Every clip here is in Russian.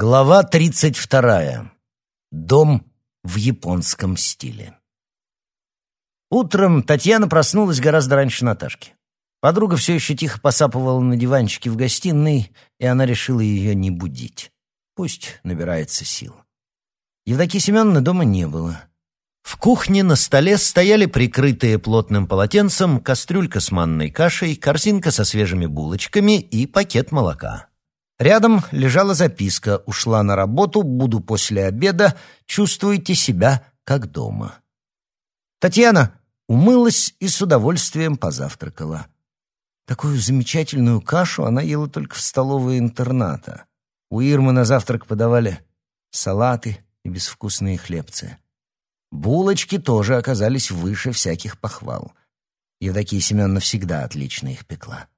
Глава 32. Дом в японском стиле. Утром Татьяна проснулась гораздо раньше Наташки. Подруга все еще тихо посапывала на диванчике в гостиной, и она решила ее не будить. Пусть набирается сил. Евдокии Семеновны дома не было. В кухне на столе стояли прикрытые плотным полотенцем кастрюлька с манной кашей, корзинка со свежими булочками и пакет молока. Рядом лежала записка «Ушла на работу, буду после обеда, чувствуйте себя как дома». Татьяна умылась и с удовольствием позавтракала. Такую замечательную кашу она ела только в столовой интерната. У Ирмы на завтрак подавали салаты и безвкусные хлебцы. Булочки тоже оказались выше всяких похвал. Евдокия Семеновна всегда отлично их пекла.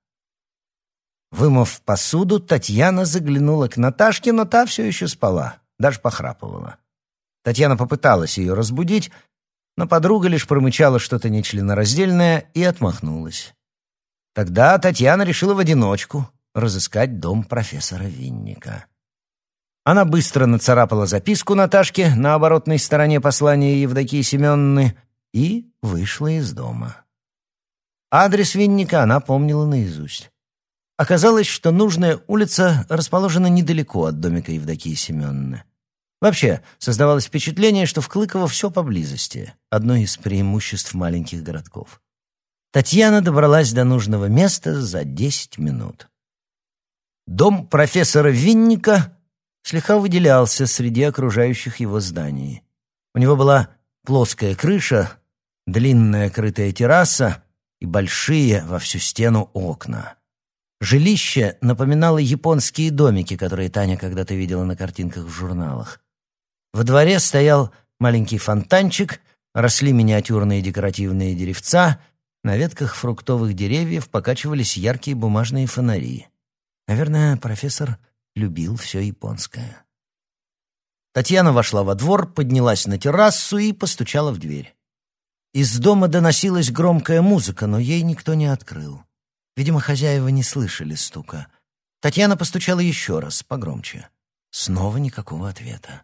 Вымыв посуду, Татьяна заглянула к Наташке, но та все еще спала, даже похрапывала. Татьяна попыталась ее разбудить, но подруга лишь промычала что-то нечленораздельное и отмахнулась. Тогда Татьяна решила в одиночку разыскать дом профессора Винника. Она быстро нацарапала записку Наташке на оборотной стороне послания Евдокии Семеновны и вышла из дома. Адрес Винника она помнила наизусть. Оказалось, что нужная улица расположена недалеко от домика Евдокии Семеновны. Вообще, создавалось впечатление, что в Клыково все поблизости, одно из преимуществ маленьких городков. Татьяна добралась до нужного места за десять минут. Дом профессора Винника слегка выделялся среди окружающих его зданий. У него была плоская крыша, длинная крытая терраса и большие во всю стену окна. Жилище напоминало японские домики, которые Таня когда-то видела на картинках в журналах. Во дворе стоял маленький фонтанчик, росли миниатюрные декоративные деревца, на ветках фруктовых деревьев покачивались яркие бумажные фонари. Наверное, профессор любил все японское. Татьяна вошла во двор, поднялась на террасу и постучала в дверь. Из дома доносилась громкая музыка, но ей никто не открыл. Видимо, хозяева не слышали стука. Татьяна постучала еще раз, погромче. Снова никакого ответа.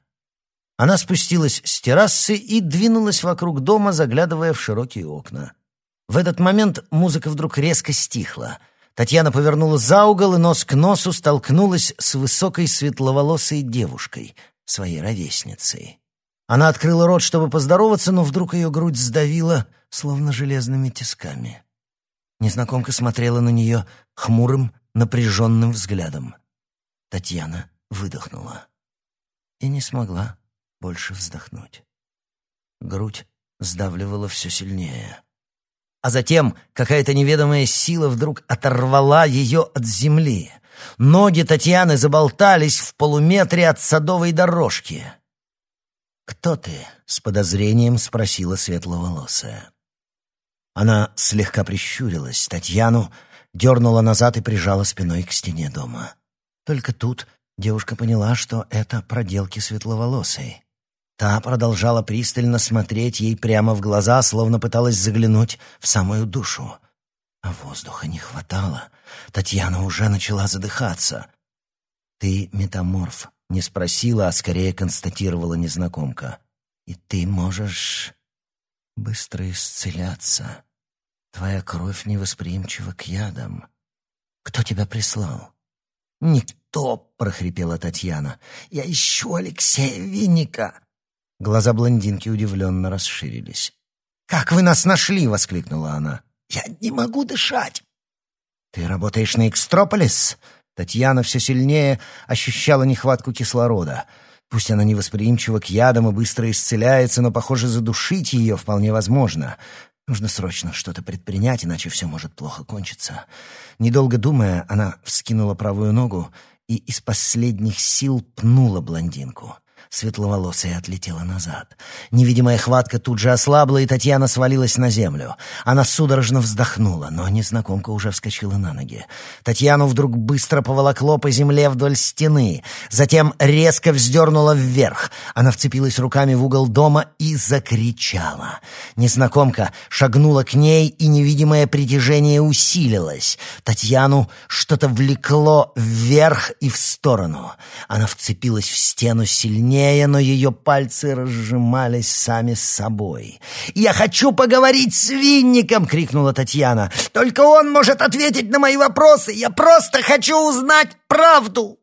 Она спустилась с террасы и двинулась вокруг дома, заглядывая в широкие окна. В этот момент музыка вдруг резко стихла — Татьяна повернула за угол и нос к носу столкнулась с высокой светловолосой девушкой, своей ровесницей. Она открыла рот, чтобы поздороваться, но вдруг ее грудь сдавила, словно железными тисками. Незнакомка смотрела на нее хмурым, напряженным взглядом. Татьяна выдохнула и не смогла больше вздохнуть. Грудь сдавливала все сильнее а затем какая-то неведомая сила вдруг оторвала ее от земли. Ноги Татьяны заболтались в полуметре от садовой дорожки. «Кто ты?» — с подозрением спросила светловолосая. Она слегка прищурилась, Татьяну дернула назад и прижала спиной к стене дома. Только тут девушка поняла, что это проделки светловолосой. Та продолжала пристально смотреть ей прямо в глаза, словно пыталась заглянуть в самую душу. А воздуха не хватало. Татьяна уже начала задыхаться. «Ты метаморф?» — не спросила, а скорее констатировала незнакомка. «И ты можешь быстро исцеляться. Твоя кровь невосприимчива к ядам. Кто тебя прислал?» «Никто!» — прохрипела Татьяна. «Я ищу Алексея Винника!» Глаза блондинки удивленно расширились. «Как вы нас нашли?» — воскликнула она. «Я не могу дышать!» «Ты работаешь на Экстрополис?» Татьяна все сильнее ощущала нехватку кислорода. Пусть она невосприимчива к ядам и быстро исцеляется, но, похоже, задушить ее вполне возможно. Нужно срочно что-то предпринять, иначе все может плохо кончиться. Недолго думая, она вскинула правую ногу и из последних сил пнула блондинку — Светловолосая отлетела назад. Невидимая хватка тут же ослабла, и Татьяна свалилась на землю. Она судорожно вздохнула, но незнакомка уже вскочила на ноги. Татьяну вдруг быстро поволокло по земле вдоль стены. Затем резко вздернула вверх. Она вцепилась руками в угол дома и закричала. Незнакомка шагнула к ней, и невидимое притяжение усилилось. Татьяну что-то влекло вверх и в сторону. Она вцепилась в стену сильнее, сильнее, но ее пальцы разжимались сами с собой. «Я хочу поговорить с Винником!» — крикнула Татьяна. «Только он может ответить на мои вопросы! Я просто хочу узнать правду!»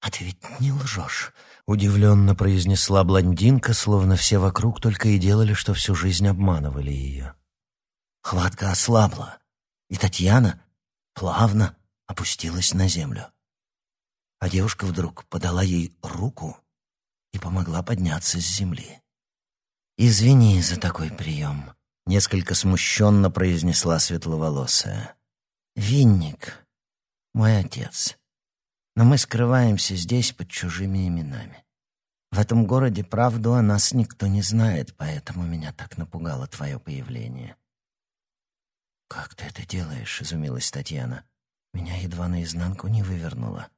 «А ты ведь не лжешь!» — удивленно произнесла блондинка, словно все вокруг только и делали, что всю жизнь обманывали ее. Хватка ослабла, и Татьяна плавно опустилась на землю. А девушка вдруг подала ей руку помогла подняться с земли. «Извини за такой прием», — несколько смущенно произнесла светловолосая. «Винник, мой отец. Но мы скрываемся здесь под чужими именами. В этом городе правду о нас никто не знает, поэтому меня так напугало твое появление». «Как ты это делаешь?» — изумилась Татьяна. «Меня едва наизнанку не вывернуло».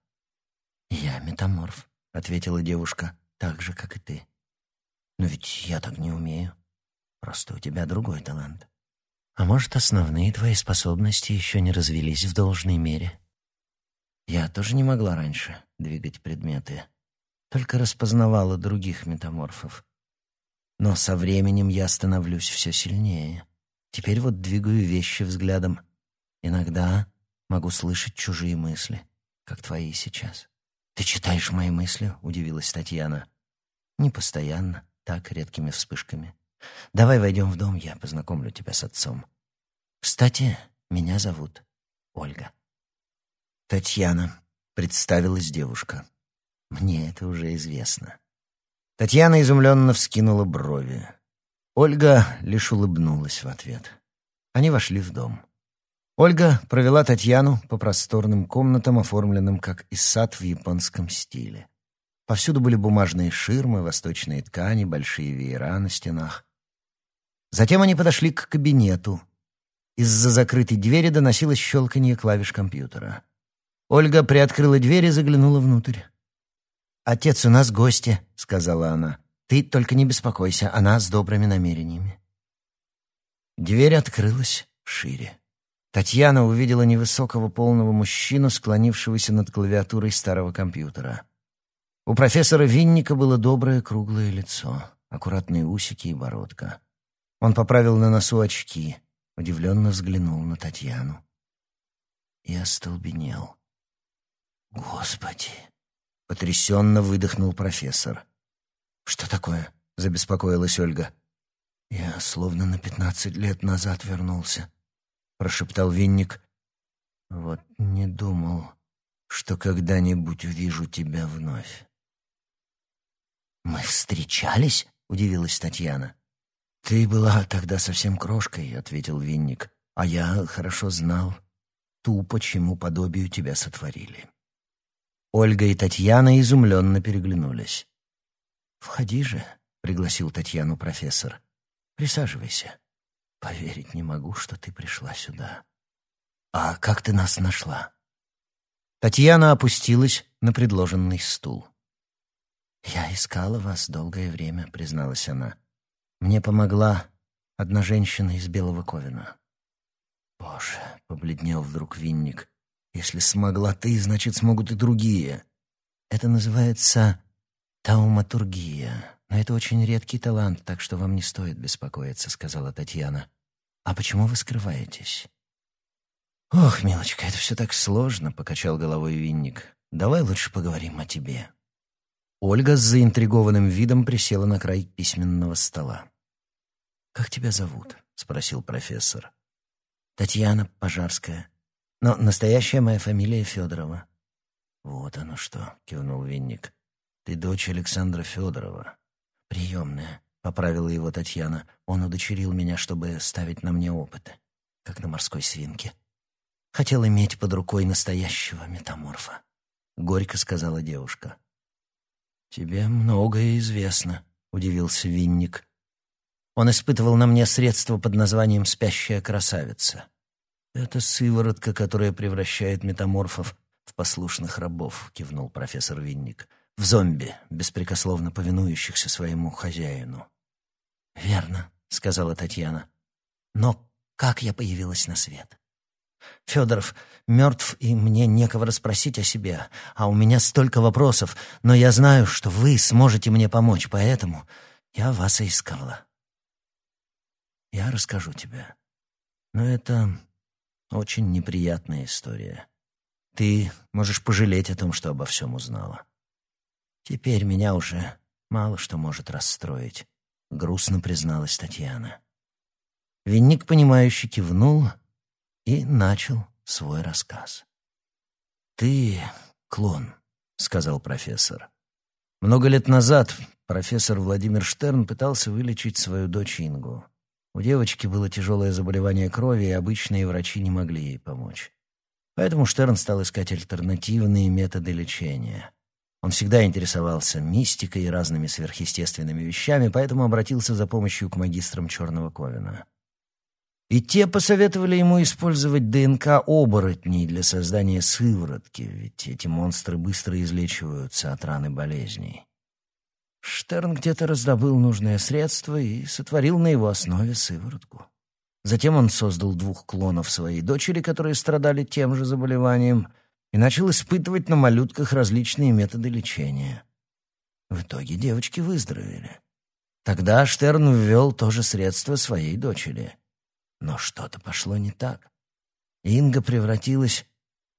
«Я метаморф», — ответила девушка так же, как и ты. Но ведь я так не умею. Просто у тебя другой талант. А может, основные твои способности еще не развились в должной мере? Я тоже не могла раньше двигать предметы, только распознавала других метаморфов. Но со временем я становлюсь все сильнее. Теперь вот двигаю вещи взглядом. Иногда могу слышать чужие мысли, как твои сейчас. «Ты читаешь мои мысли?» — удивилась Татьяна. Не постоянно, так, редкими вспышками. Давай войдем в дом, я познакомлю тебя с отцом. Кстати, меня зовут Ольга. Татьяна, представилась девушка. Мне это уже известно. Татьяна изумленно вскинула брови. Ольга лишь улыбнулась в ответ. Они вошли в дом. Ольга провела Татьяну по просторным комнатам, оформленным как и сад в японском стиле. Повсюду были бумажные ширмы, восточные ткани, большие веера на стенах. Затем они подошли к кабинету. Из-за закрытой двери доносилось щелканье клавиш компьютера. Ольга приоткрыла дверь и заглянула внутрь. «Отец, у нас гости», — сказала она. «Ты только не беспокойся, она с добрыми намерениями». Дверь открылась шире. Татьяна увидела невысокого полного мужчину, склонившегося над клавиатурой старого компьютера. У профессора Винника было доброе круглое лицо, аккуратные усики и бородка. Он поправил на носу очки, удивленно взглянул на Татьяну и остолбенел. «Господи!» — потрясенно выдохнул профессор. «Что такое?» — забеспокоилась Ольга. «Я словно на пятнадцать лет назад вернулся», — прошептал Винник. «Вот не думал, что когда-нибудь увижу тебя вновь». «Мы встречались?» — удивилась Татьяна. «Ты была тогда совсем крошкой», — ответил Винник. «А я хорошо знал ту, почему подобию тебя сотворили». Ольга и Татьяна изумленно переглянулись. «Входи же», — пригласил Татьяну профессор. «Присаживайся. Поверить не могу, что ты пришла сюда. А как ты нас нашла?» Татьяна опустилась на предложенный стул. «Я искала вас долгое время», — призналась она. «Мне помогла одна женщина из Белого Ковина». «Боже», — побледнел вдруг Винник, — «если смогла ты, значит, смогут и другие». «Это называется тауматургия, но это очень редкий талант, так что вам не стоит беспокоиться», — сказала Татьяна. «А почему вы скрываетесь?» «Ох, милочка, это все так сложно», — покачал головой Винник. «Давай лучше поговорим о тебе». Ольга с заинтригованным видом присела на край письменного стола. «Как тебя зовут?» — спросил профессор. «Татьяна Пожарская. Но настоящая моя фамилия Федорова». «Вот оно что», — кивнул Винник. «Ты дочь Александра Федорова. Приемная», — поправила его Татьяна. «Он удочерил меня, чтобы ставить на мне опыты, как на морской свинке. Хотел иметь под рукой настоящего метаморфа», — горько сказала девушка. «Тебе многое известно», — удивился Винник. Он испытывал на мне средство под названием «спящая красавица». «Это сыворотка, которая превращает метаморфов в послушных рабов», — кивнул профессор Винник. «В зомби, беспрекословно повинующихся своему хозяину». «Верно», — сказала Татьяна. «Но как я появилась на свет?» Федоров мертв, и мне некого расспросить о себе, а у меня столько вопросов, но я знаю, что вы сможете мне помочь, поэтому я вас и искала. Я расскажу тебе. Но это очень неприятная история. Ты можешь пожалеть о том, что обо всем узнала. Теперь меня уже мало что может расстроить, грустно призналась Татьяна. Винник, понимающе кивнул и начал свой рассказ. «Ты клон», — сказал профессор. Много лет назад профессор Владимир Штерн пытался вылечить свою дочь Ингу. У девочки было тяжелое заболевание крови, и обычные врачи не могли ей помочь. Поэтому Штерн стал искать альтернативные методы лечения. Он всегда интересовался мистикой и разными сверхъестественными вещами, поэтому обратился за помощью к магистрам Черного Ковина. И те посоветовали ему использовать ДНК оборотней для создания сыворотки, ведь эти монстры быстро излечиваются от раны болезней. Штерн где-то раздобыл нужное средство и сотворил на его основе сыворотку. Затем он создал двух клонов своей дочери, которые страдали тем же заболеванием, и начал испытывать на малютках различные методы лечения. В итоге девочки выздоровели. Тогда Штерн ввел то же средство своей дочери. Но что-то пошло не так. Инга превратилась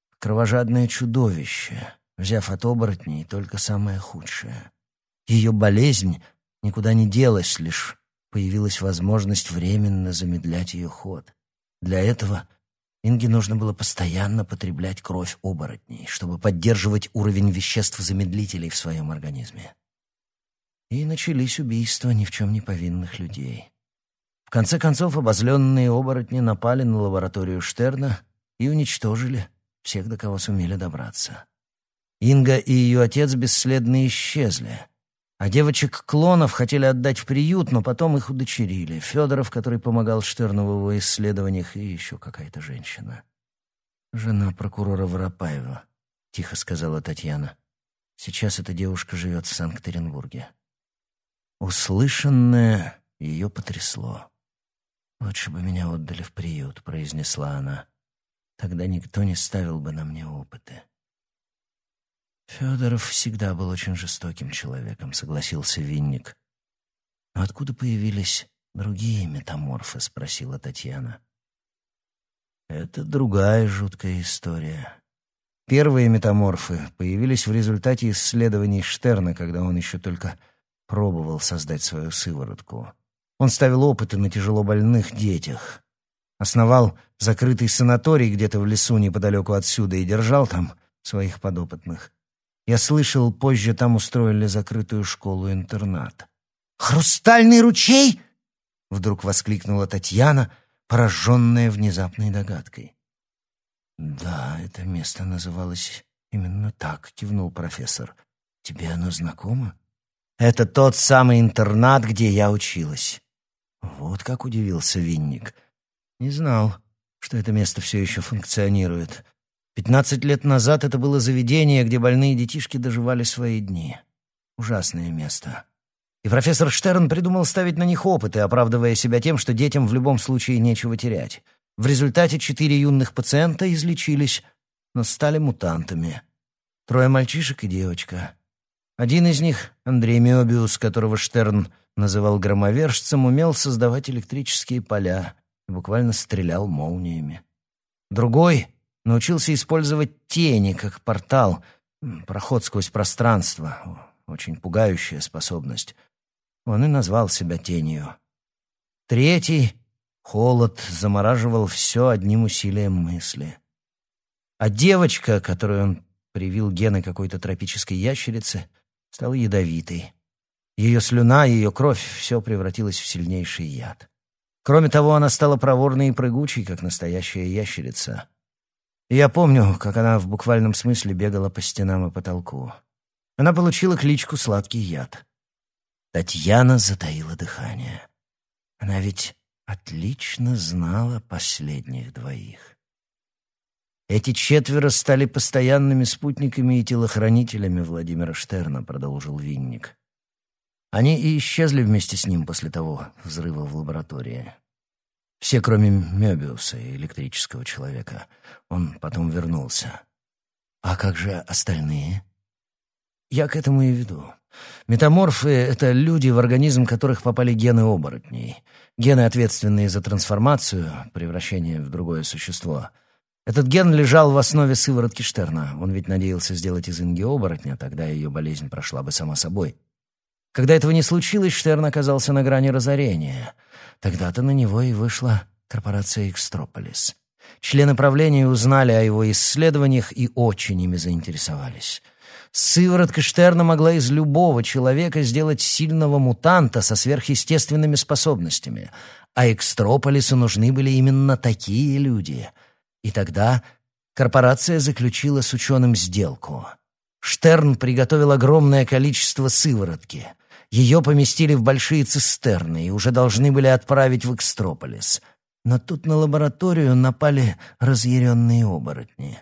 в кровожадное чудовище, взяв от оборотней только самое худшее. Ее болезнь никуда не делась, лишь появилась возможность временно замедлять ее ход. Для этого Инге нужно было постоянно потреблять кровь оборотней, чтобы поддерживать уровень веществ-замедлителей в своем организме. И начались убийства ни в чем не повинных людей. Конце концов, обозленные оборотни напали на лабораторию Штерна и уничтожили всех, до кого сумели добраться. Инга и ее отец бесследно исчезли — а девочек-клонов хотели отдать в приют, но потом их удочерили. Федоров, который помогал Штерну в его исследованиях, и еще какая-то женщина. «Жена прокурора Воропаева», — тихо сказала Татьяна. «Сейчас эта девушка живет в Санкт-Петербурге». Услышанное ее потрясло. «Лучше бы меня отдали в приют», — произнесла она. «Тогда никто не ставил бы на мне опыты». Федоров всегда был очень жестоким человеком, согласился Винник. Но откуда появились другие метаморфы, спросила Татьяна. Это другая жуткая история. Первые метаморфы появились в результате исследований Штерна, когда он еще только пробовал создать свою сыворотку. Он ставил опыты на тяжелобольных детях, основал закрытый санаторий где-то в лесу неподалеку отсюда и держал там своих подопытных. Я слышал, позже там устроили закрытую школу-интернат. «Хрустальный ручей!» — вдруг воскликнула Татьяна, пораженная внезапной догадкой. «Да, это место называлось именно так», — кивнул профессор. «Тебе оно знакомо?» «Это тот самый интернат, где я училась». Вот как удивился Винник. «Не знал, что это место все еще функционирует. Пятнадцать лет назад это было заведение, где больные детишки доживали свои дни. Ужасное место. И профессор Штерн придумал ставить на них опыты, оправдывая себя тем, что детям в любом случае нечего терять. В результате четыре юных пациента излечились, но стали мутантами. Трое мальчишек и девочка. Один из них, Андрей Мёбиус, которого Штерн называл громовержцем, умел создавать электрические поля и буквально стрелял молниями. Другой, научился использовать тени как портал, проход сквозь пространство. Очень пугающая способность. Он и назвал себя тенью. Третий — холод замораживал все одним усилием мысли. А девочка, которую он привил гены какой-то тропической ящерицы, стала ядовитой. Ее слюна, ее кровь — все превратилось в сильнейший яд. Кроме того, она стала проворной и прыгучей, как настоящая ящерица — я помню, как она в буквальном смысле бегала по стенам и потолку. Она получила кличку «Сладкий яд». Татьяна затаила дыхание. Она ведь отлично знала последних двоих. Эти четверо стали постоянными спутниками и телохранителями Владимира Штерна, продолжил Винник. Они и исчезли вместе с ним после того взрыва в лаборатории. Все, кроме Мёбиуса и электрического человека. Он потом вернулся. А как же остальные? Я к этому и веду. Метаморфы — это люди, в организм которых попали гены оборотней. Гены, ответственные за трансформацию, превращение в другое существо. Этот ген лежал в основе сыворотки Штерна. Он ведь надеялся сделать из Инги оборотня, тогда ее болезнь прошла бы сама собой. Когда этого не случилось, Штерн оказался на грани разорения. Тогда-то на него и вышла корпорация «Экстрополис». Члены правления узнали о его исследованиях и очень ими заинтересовались. Сыворотка Штерна могла из любого человека сделать сильного мутанта со сверхъестественными способностями, а Экстрополису нужны были именно такие люди. И тогда корпорация заключила с ученым сделку. Штерн приготовил огромное количество сыворотки. Ее поместили в большие цистерны и уже должны были отправить в Экстрополис. Но тут на лабораторию напали разъяренные оборотни.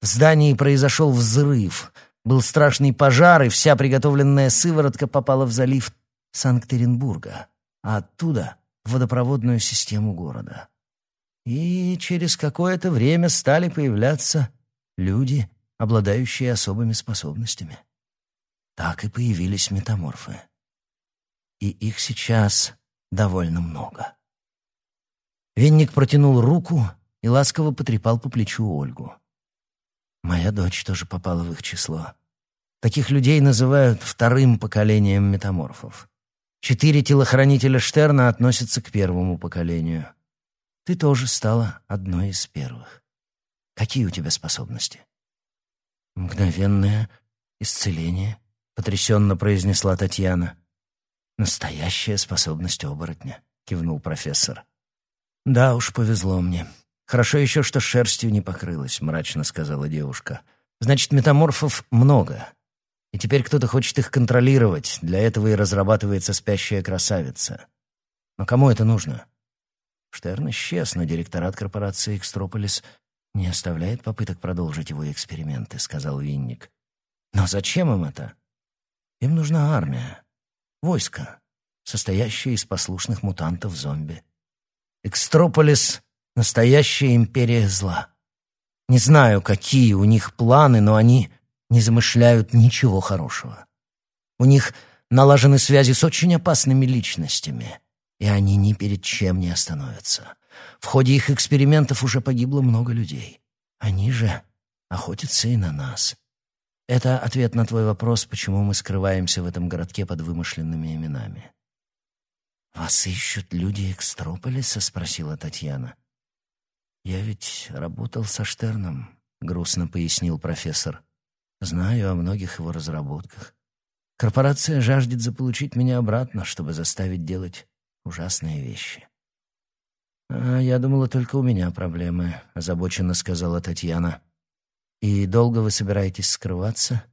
В здании произошел взрыв — был страшный пожар, и вся приготовленная сыворотка попала в залив Санкт-Петербурга, а оттуда — в водопроводную систему города. И через какое-то время стали появляться люди, обладающие особыми способностями. Так и появились метаморфы. И их сейчас довольно много. Винник протянул руку и ласково потрепал по плечу Ольгу. Моя дочь тоже попала в их число. Таких людей называют вторым поколением метаморфов. Четыре телохранителя Штерна относятся к первому поколению. Ты тоже стала одной из первых. Какие у тебя способности? Мгновенное исцеление, потрясенно произнесла Татьяна. Настоящая способность оборотня, кивнул профессор. Да уж, повезло мне. «Хорошо еще, что шерстью не покрылась», — мрачно сказала девушка. «Значит, метаморфов много. И теперь кто-то хочет их контролировать. Для этого и разрабатывается спящая красавица. Но кому это нужно?» Штерн исчез, но директорат корпорации «Экстрополис» не оставляет попыток продолжить его эксперименты, — сказал Винник. Но зачем им это? Им нужна армия, войско, состоящее из послушных мутантов-зомби. Экстрополис Настоящая империя зла. Не знаю, какие у них планы, но они не замышляют ничего хорошего. У них налажены связи с очень опасными личностями, и они ни перед чем не остановятся. В ходе их экспериментов уже погибло много людей. Они же охотятся и на нас. Это ответ на твой вопрос, почему мы скрываемся в этом городке под вымышленными именами. «Вас ищут люди Экстрополиса?» — спросила Татьяна. «Я ведь работал со Штерном», — грустно пояснил профессор. «Знаю о многих его разработках. Корпорация жаждет заполучить меня обратно, чтобы заставить делать ужасные вещи». «А я думала, только у меня проблемы», — озабоченно сказала Татьяна. «И долго вы собираетесь скрываться?»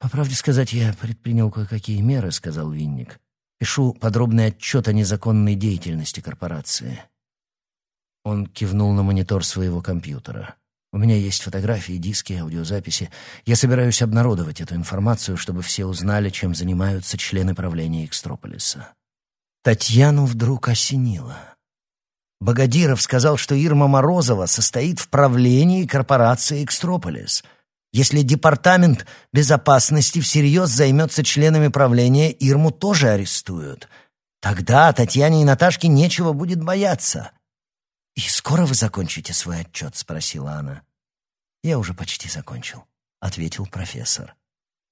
«По правде сказать, я предпринял кое-какие меры», — сказал Винник. «Пишу подробный отчет о незаконной деятельности корпорации. Он кивнул на монитор своего компьютера. «У меня есть фотографии, диски, аудиозаписи. Я собираюсь обнародовать эту информацию, чтобы все узнали, чем занимаются члены правления Экстрополиса». Татьяну вдруг осенило. Богодиров сказал, что Ирма Морозова состоит в правлении корпорации «Экстрополис». Если департамент безопасности всерьез займется членами правления, Ирму тоже арестуют. Тогда Татьяне и Наташке нечего будет бояться. «И скоро вы закончите свой отчет?» — спросила она. «Я уже почти закончил», — ответил профессор.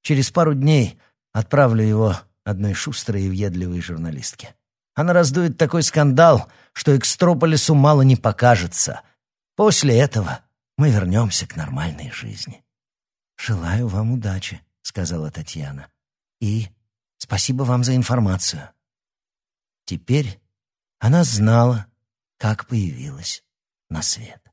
«Через пару дней отправлю его одной шустрой и въедливой журналистке. Она раздует такой скандал, что Экстрополису мало не покажется. После этого мы вернемся к нормальной жизни». «Желаю вам удачи», — сказала Татьяна. «И спасибо вам за информацию». Теперь она знала, как появилась на свет.